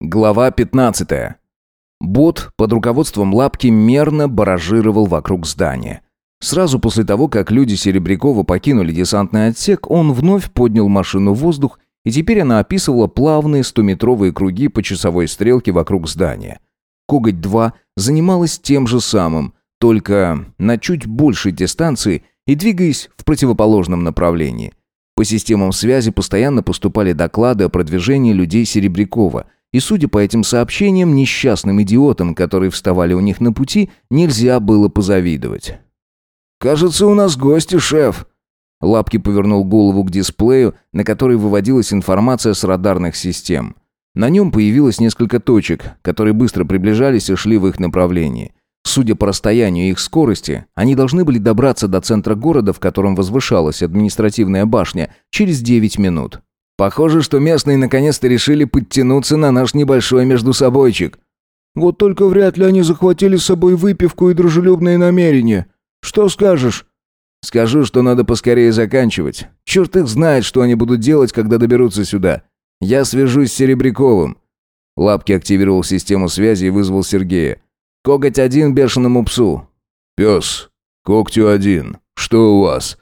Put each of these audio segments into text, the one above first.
Глава 15. Бот под руководством Лапки мерно баражировал вокруг здания. Сразу после того, как люди Серебрякова покинули десантный отсек, он вновь поднял машину в воздух, и теперь она описывала плавные стометровые круги по часовой стрелке вокруг здания. Коготь-2 занималась тем же самым, только на чуть большей дистанции и двигаясь в противоположном направлении. По системам связи постоянно поступали доклады о продвижении людей Серебрякова – и судя по этим сообщениям, несчастным идиотам, которые вставали у них на пути, нельзя было позавидовать. «Кажется, у нас гости, шеф!» Лапки повернул голову к дисплею, на который выводилась информация с радарных систем. На нем появилось несколько точек, которые быстро приближались и шли в их направлении. Судя по расстоянию и их скорости, они должны были добраться до центра города, в котором возвышалась административная башня, через 9 минут. Похоже, что местные наконец-то решили подтянуться на наш небольшой междусобойчик. Вот только вряд ли они захватили с собой выпивку и дружелюбные намерения. Что скажешь? Скажу, что надо поскорее заканчивать. Черт их знает, что они будут делать, когда доберутся сюда. Я свяжусь с Серебряковым. Лапки активировал систему связи и вызвал Сергея. Коготь один бешеному псу. Пес, когтю один. Что у вас?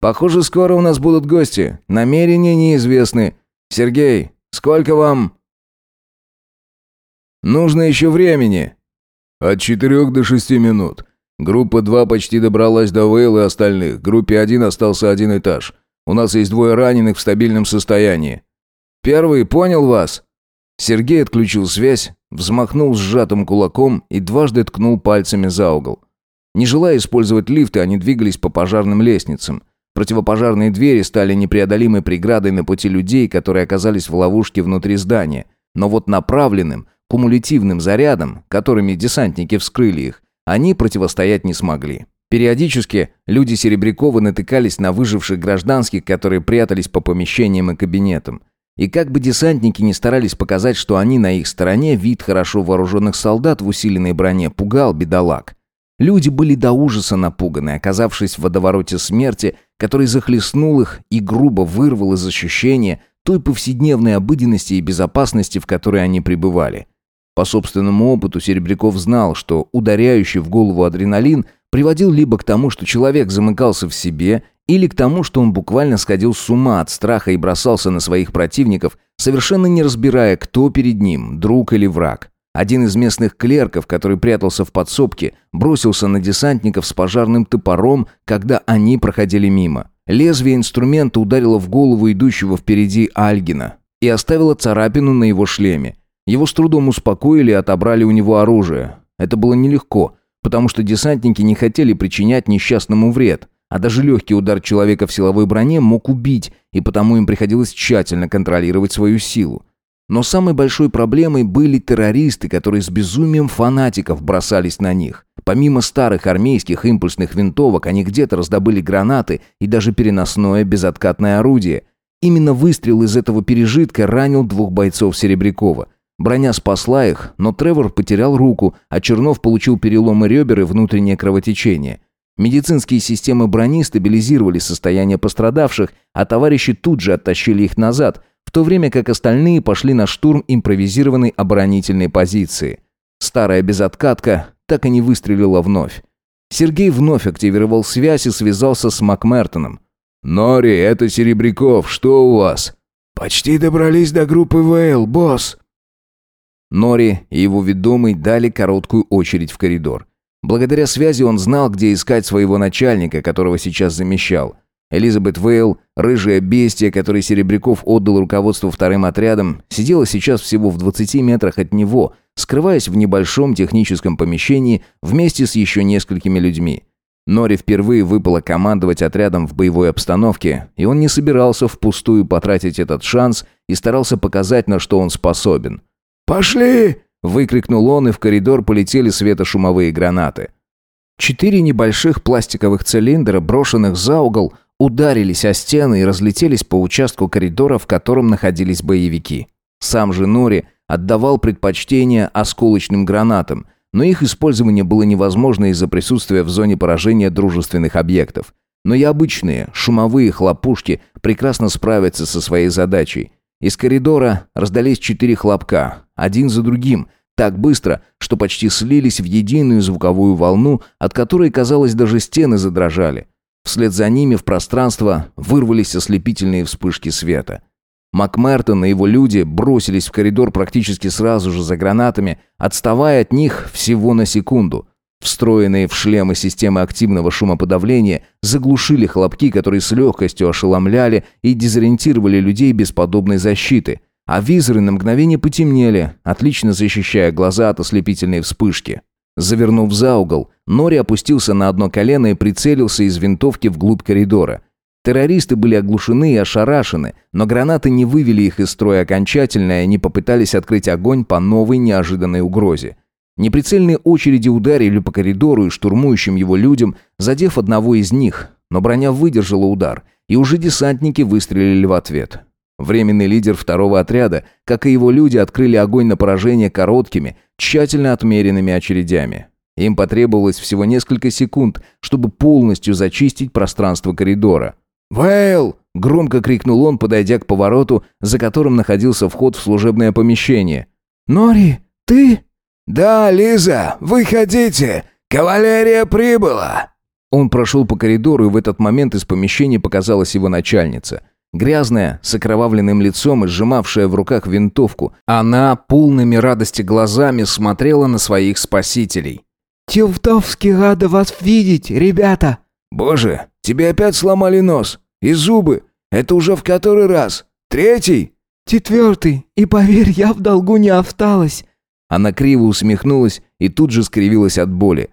Похоже, скоро у нас будут гости. Намерения неизвестны. Сергей, сколько вам...» «Нужно еще времени». «От четырех до шести минут. Группа 2 почти добралась до Вейл и остальных. Группе 1 остался один этаж. У нас есть двое раненых в стабильном состоянии». «Первый понял вас?» Сергей отключил связь, взмахнул сжатым кулаком и дважды ткнул пальцами за угол. Не желая использовать лифты, они двигались по пожарным лестницам. Противопожарные двери стали непреодолимой преградой на пути людей, которые оказались в ловушке внутри здания. Но вот направленным, кумулятивным зарядом, которыми десантники вскрыли их, они противостоять не смогли. Периодически люди Серебрякова натыкались на выживших гражданских, которые прятались по помещениям и кабинетам. И как бы десантники не старались показать, что они на их стороне, вид хорошо вооруженных солдат в усиленной броне пугал бедолаг. Люди были до ужаса напуганы, оказавшись в водовороте смерти, который захлестнул их и грубо вырвал из ощущения той повседневной обыденности и безопасности, в которой они пребывали. По собственному опыту Серебряков знал, что ударяющий в голову адреналин приводил либо к тому, что человек замыкался в себе, или к тому, что он буквально сходил с ума от страха и бросался на своих противников, совершенно не разбирая, кто перед ним, друг или враг. Один из местных клерков, который прятался в подсобке, бросился на десантников с пожарным топором, когда они проходили мимо. Лезвие инструмента ударило в голову идущего впереди Альгина и оставило царапину на его шлеме. Его с трудом успокоили и отобрали у него оружие. Это было нелегко, потому что десантники не хотели причинять несчастному вред, а даже легкий удар человека в силовой броне мог убить, и потому им приходилось тщательно контролировать свою силу. Но самой большой проблемой были террористы, которые с безумием фанатиков бросались на них. Помимо старых армейских импульсных винтовок, они где-то раздобыли гранаты и даже переносное безоткатное орудие. Именно выстрел из этого пережитка ранил двух бойцов Серебрякова. Броня спасла их, но Тревор потерял руку, а Чернов получил переломы ребер и внутреннее кровотечение. Медицинские системы брони стабилизировали состояние пострадавших, а товарищи тут же оттащили их назад – в то время как остальные пошли на штурм импровизированной оборонительной позиции. Старая безоткатка так и не выстрелила вновь. Сергей вновь активировал связь и связался с Макмертоном. «Нори, это Серебряков, что у вас?» «Почти добрались до группы Вейл, босс». Нори и его ведомый дали короткую очередь в коридор. Благодаря связи он знал, где искать своего начальника, которого сейчас замещал. Элизабет Вейл, рыжая бестия, которой Серебряков отдал руководству вторым отрядом, сидела сейчас всего в 20 метрах от него, скрываясь в небольшом техническом помещении вместе с еще несколькими людьми. Нори впервые выпало командовать отрядом в боевой обстановке, и он не собирался впустую потратить этот шанс и старался показать, на что он способен. «Пошли!» – выкрикнул он, и в коридор полетели светошумовые гранаты. Четыре небольших пластиковых цилиндра, брошенных за угол, ударились о стены и разлетелись по участку коридора, в котором находились боевики. Сам же Нори отдавал предпочтение осколочным гранатам, но их использование было невозможно из-за присутствия в зоне поражения дружественных объектов. Но и обычные шумовые хлопушки прекрасно справятся со своей задачей. Из коридора раздались четыре хлопка, один за другим, так быстро, что почти слились в единую звуковую волну, от которой, казалось, даже стены задрожали. Вслед за ними в пространство вырвались ослепительные вспышки света. Макмертон и его люди бросились в коридор практически сразу же за гранатами, отставая от них всего на секунду. Встроенные в шлемы системы активного шумоподавления заглушили хлопки, которые с легкостью ошеломляли и дезориентировали людей без подобной защиты, а визоры на мгновение потемнели, отлично защищая глаза от ослепительной вспышки. Завернув за угол, Нори опустился на одно колено и прицелился из винтовки вглубь коридора. Террористы были оглушены и ошарашены, но гранаты не вывели их из строя окончательно, и они попытались открыть огонь по новой неожиданной угрозе. Неприцельные очереди ударили по коридору и штурмующим его людям, задев одного из них, но броня выдержала удар, и уже десантники выстрелили в ответ. Временный лидер второго отряда, как и его люди, открыли огонь на поражение короткими, тщательно отмеренными очередями. Им потребовалось всего несколько секунд, чтобы полностью зачистить пространство коридора. «Вейл!» – громко крикнул он, подойдя к повороту, за которым находился вход в служебное помещение. «Нори, ты?» «Да, Лиза, выходите! Кавалерия прибыла!» Он прошел по коридору, и в этот момент из помещения показалась его начальница. Грязная, с окровавленным лицом и сжимавшая в руках винтовку. Она полными радости глазами смотрела на своих спасителей. «Тевтовски рада вас видеть, ребята!» «Боже, тебе опять сломали нос! И зубы! Это уже в который раз? Третий?» «Четвертый, и поверь, я в долгу не осталась. Она криво усмехнулась и тут же скривилась от боли.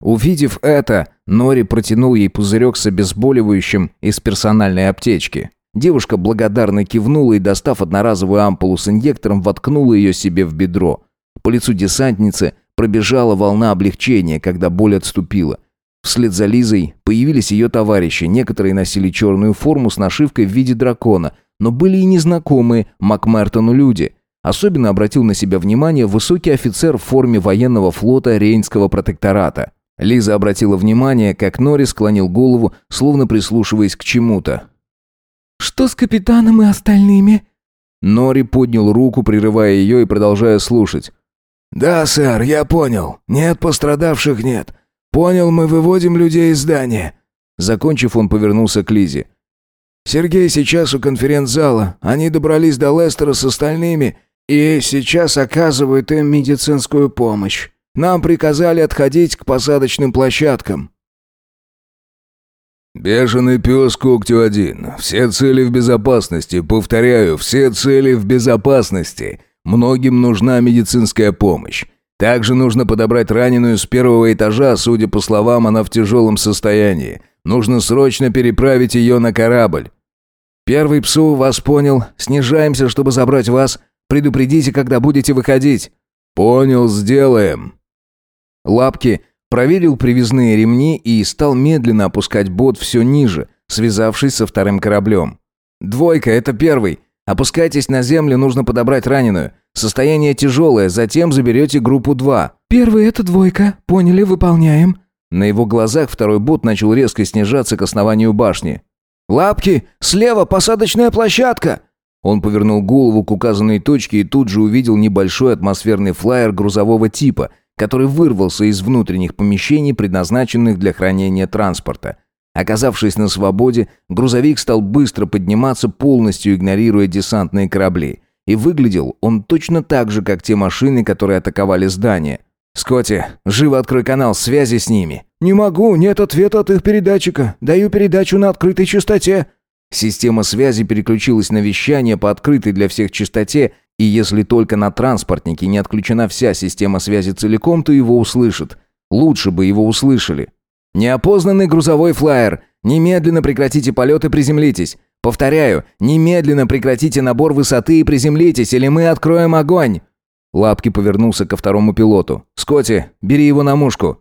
Увидев это, Нори протянул ей пузырек с обезболивающим из персональной аптечки. Девушка благодарно кивнула и, достав одноразовую ампулу с инъектором, воткнула ее себе в бедро. По лицу десантницы пробежала волна облегчения, когда боль отступила. Вслед за Лизой появились ее товарищи. Некоторые носили черную форму с нашивкой в виде дракона, но были и незнакомые Макмертону люди – Особенно обратил на себя внимание высокий офицер в форме военного флота Рейнского протектората. Лиза обратила внимание, как Нори склонил голову, словно прислушиваясь к чему-то. «Что с капитаном и остальными?» Нори поднял руку, прерывая ее и продолжая слушать. «Да, сэр, я понял. Нет пострадавших, нет. Понял, мы выводим людей из здания». Закончив, он повернулся к Лизе. «Сергей сейчас у конференц-зала. Они добрались до Лестера с остальными и сейчас оказывают им медицинскую помощь. Нам приказали отходить к посадочным площадкам». «Бешеный пес Когтю-1. Все цели в безопасности. Повторяю, все цели в безопасности. Многим нужна медицинская помощь. Также нужно подобрать раненую с первого этажа, судя по словам, она в тяжелом состоянии. Нужно срочно переправить ее на корабль». «Первый ПСУ вас понял. Снижаемся, чтобы забрать вас. Предупредите, когда будете выходить». «Понял, сделаем». Лапки проверил привязные ремни и стал медленно опускать бот все ниже, связавшись со вторым кораблем. «Двойка, это первый. Опускайтесь на землю, нужно подобрать раненую. Состояние тяжелое, затем заберете группу 2». «Первый — это двойка. Поняли, выполняем». На его глазах второй бот начал резко снижаться к основанию башни. «Лапки! Слева посадочная площадка!» Он повернул голову к указанной точке и тут же увидел небольшой атмосферный флайер грузового типа, который вырвался из внутренних помещений, предназначенных для хранения транспорта. Оказавшись на свободе, грузовик стал быстро подниматься, полностью игнорируя десантные корабли. И выглядел он точно так же, как те машины, которые атаковали здание. «Скотти, живо открой канал связи с ними». «Не могу, нет ответа от их передатчика. Даю передачу на открытой частоте». Система связи переключилась на вещание по открытой для всех частоте, и если только на транспортнике не отключена вся система связи целиком, то его услышат. Лучше бы его услышали. «Неопознанный грузовой флайер! Немедленно прекратите полет и приземлитесь! Повторяю, немедленно прекратите набор высоты и приземлитесь, или мы откроем огонь!» Лапки повернулся ко второму пилоту. «Скотти, бери его на мушку!»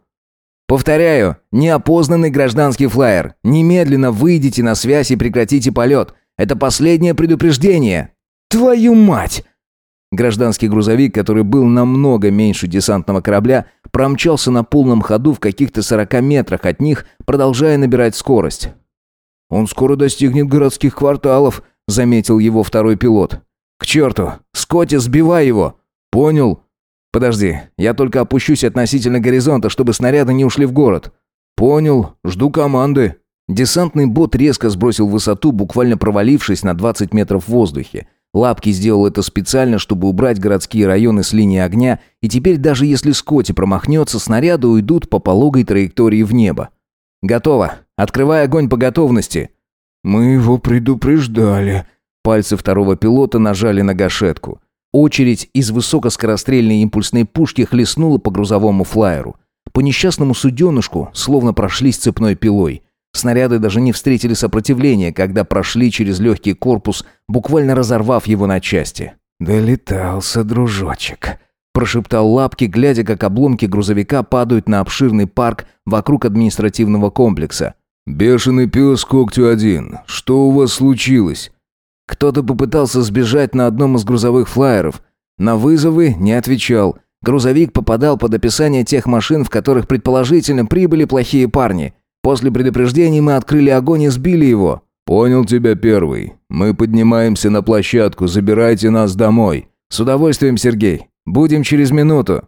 Повторяю, неопознанный гражданский флайер. Немедленно выйдите на связь и прекратите полет. Это последнее предупреждение. Твою мать! Гражданский грузовик, который был намного меньше десантного корабля, промчался на полном ходу в каких-то 40 метрах от них, продолжая набирать скорость. «Он скоро достигнет городских кварталов», — заметил его второй пилот. «К черту! Скотти, сбивай его!» «Понял?» «Подожди, я только опущусь относительно горизонта, чтобы снаряды не ушли в город». «Понял, жду команды». Десантный бот резко сбросил высоту, буквально провалившись на 20 метров в воздухе. Лапки сделал это специально, чтобы убрать городские районы с линии огня, и теперь даже если Скотти промахнется, снаряды уйдут по пологой траектории в небо. «Готово. Открывай огонь по готовности». «Мы его предупреждали». Пальцы второго пилота нажали на гашетку. Очередь из высокоскорострельной импульсной пушки хлестнула по грузовому флайеру. По несчастному суденышку словно прошлись цепной пилой. Снаряды даже не встретили сопротивления, когда прошли через легкий корпус, буквально разорвав его на части. «Долетался, дружочек», – прошептал Лапки, глядя, как обломки грузовика падают на обширный парк вокруг административного комплекса. «Бешеный пес когтю один. Что у вас случилось?» Кто-то попытался сбежать на одном из грузовых флайеров. На вызовы не отвечал. Грузовик попадал под описание тех машин, в которых предположительно прибыли плохие парни. После предупреждений мы открыли огонь и сбили его». «Понял тебя первый. Мы поднимаемся на площадку, забирайте нас домой». «С удовольствием, Сергей. Будем через минуту».